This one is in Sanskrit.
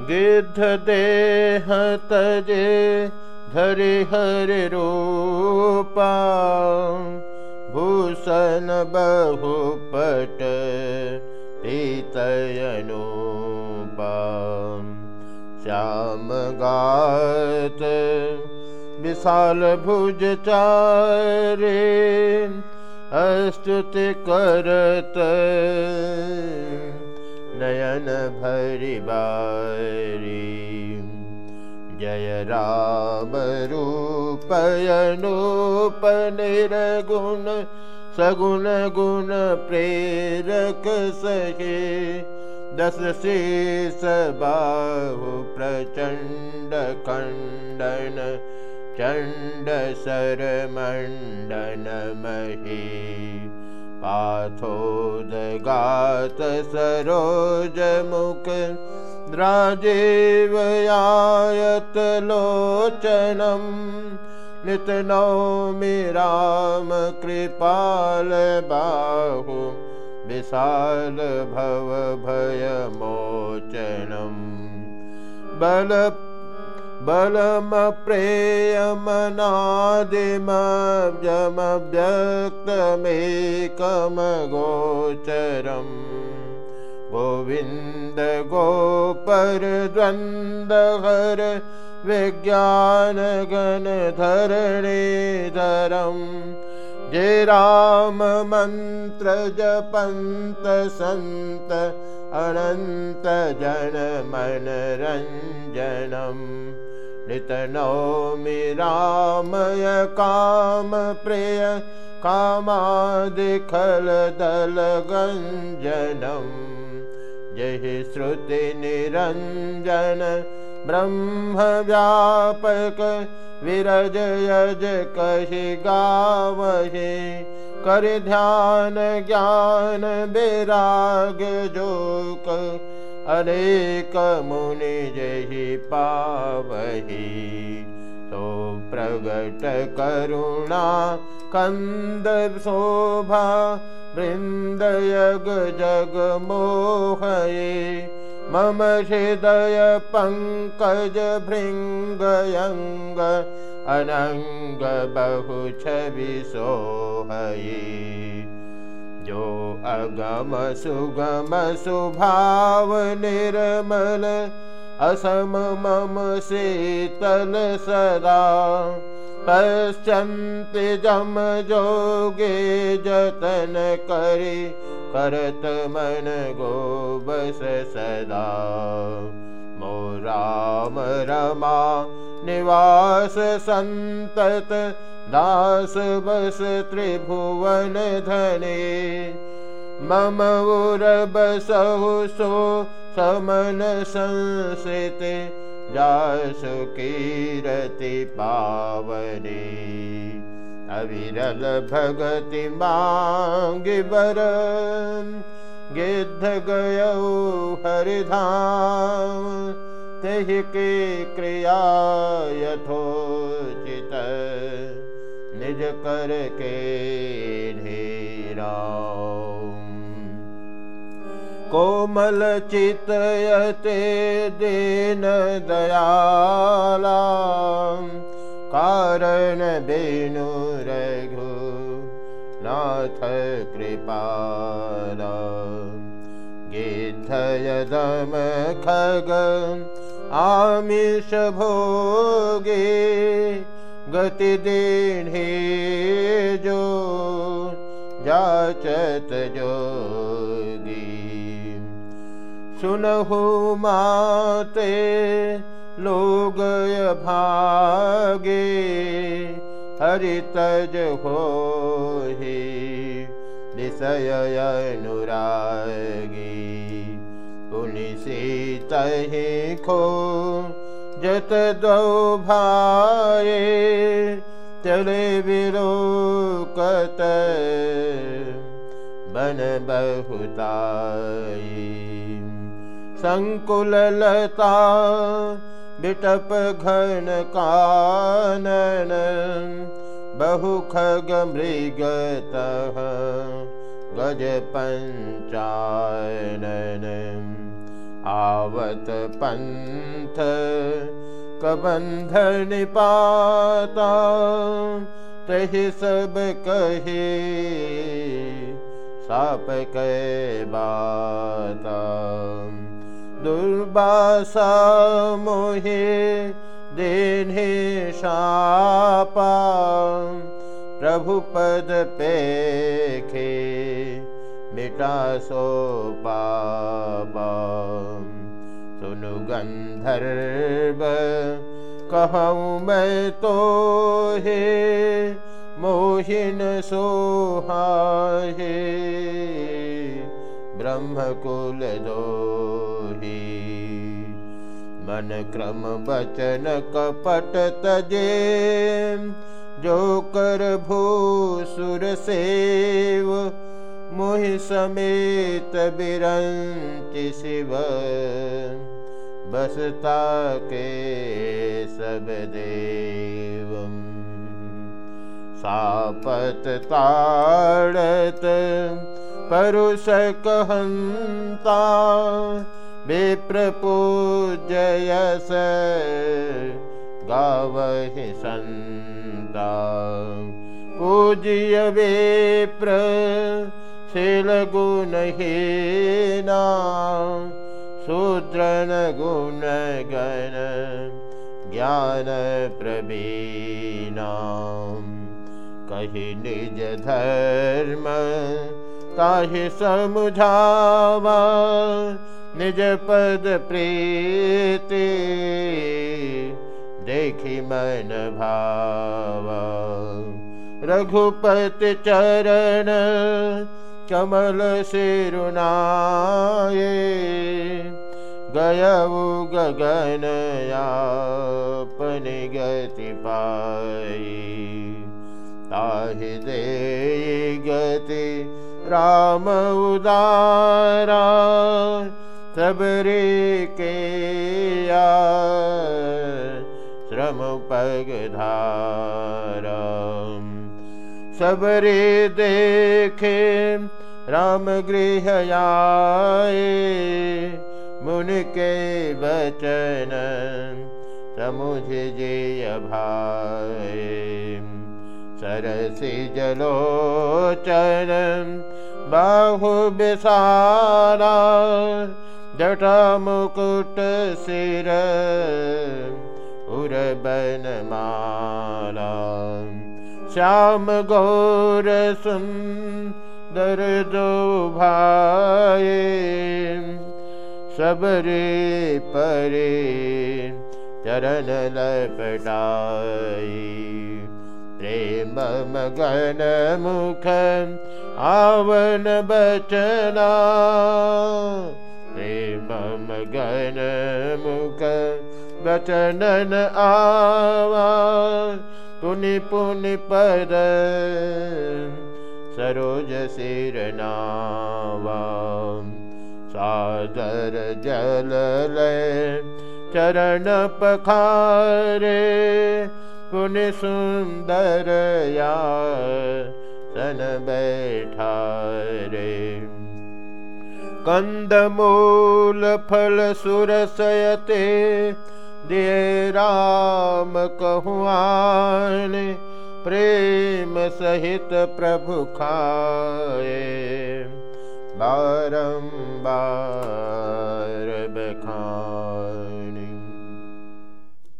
गिद्ध देह तजे धरि हरि रूपा भूषण बहुपट पीतयनुपा श्याम गात विशाल भुज चारे अस्तुति करत नयन भरि बारी। जय रूपयनूप निर्गुण सगुण गुण प्रेरक सहे। दस शेष बाहु प्रचण्ड खण्डन चण्ड शरमण्डन मही पाथोदगात सरोजमुख राजेवयायत लोचनम्। नितनौमि राम कृपाल बाहु विशाल भव भयमोचनम् बल बलमप्रेयमनादिमव्यक्तमेकमगोचरम् गोविन्द गोपरद्वन्द्वहर विज्ञानगणधरणीधरम्। जे राम मन्त्र जपन्त सन्त अनन्त जनमनरञ्जनम् नितनौमि रामय कामप्रिय कामादिखलदलगञ्जनम्। जहि श्रुतिनिरञ्जन ब्रह्मव्यापक विरज यज कहि गावहि कर ध्यान ज्ञान विराग जोक अनेक मुनि जहि पावहि। तो प्रगट करुणा कन्द शोभा वृन्दयग जग मोहये मम हृदय पङ्कज भृङ्गयङ्ग अनङ्ग बहु छवि सोहये जो अगम सुगम सुभाव निर्मल असम मम शीतल सदा। पश्यन्ति जम जोगे जतन करि करत मन गो सदा। मो राम रमा निवास सन्तत दास बस त्रिभुवन धने मम उरबसहु सो समन संसिते जासु कीरति पावने। अविरल भगति माङ्गि बर गिद्ध गयौ हरिधाम तेहि के क्रिया यथोचित निज कर के कोमल चितयते दीन दयाला। कारण बेनु रघु नाथ कृपाला। गिद्धयदम खग आमिष भोगे गति दीढे जो जाचत जोगी। सुनहु माते लोगय भागे हरितज हो विषय अनुरागी। पुनि सीतहि खो जत दो भाए चले विरोकत बन बहुताई सङ्कुललता बिटप घन कानन बहु खग मृगतः गज पञ्चानन आवत पंथ कबंधन पाता तही सब कहे, साप के बाता। दुर्बासा मोहे देने शापा प्रभु पद पेखे मिटा सो पापा। सुनु गंधर्व, कहूँ मैं तो हे, मोहिन सोहा हे ब्रह्मकुल दोही, मन क्रम बचन कपट तजे, जो कर भूसुर सेव। मोहि समेत बिरंति शिव। बसता के सब देवम सापत ताड़त परुष कहंता विप्र पूजयस गावहि संता। पूज्य विप्र शिल गुण ना शूद्रन गुण गण, ज्ञान प्रवीणा कही निज धर्म ताहि समुझावा, निज पद प्रीति देखि मन भावा। रघुपति चरण कमल सिरुनाये गयऊ गगन यापनि गति पाई ताहि दे गति राम उदारा सबरे के श्रम पग धारा। सबरे देखे राम गृह आए मुन जे भाई सरसि जलोचन बाहु बिसारा जटा मुकुट सिर उर्बन माला श्याम गौर सुंदर दो भाई सबरे परे चरण लपटाई प्रेम मगन मुख आवन बचना। प्रेम मगन मुख बचनन आवा। पुनि पुनि पद सरोज सिर नावा सादर जल चरण पखारे पुनि सुंदर या सन बैठारे। कंदमूल फल सुरसयते दे राम कहुआन प्रेम सहित प्रभु खाए। बारंबार बखान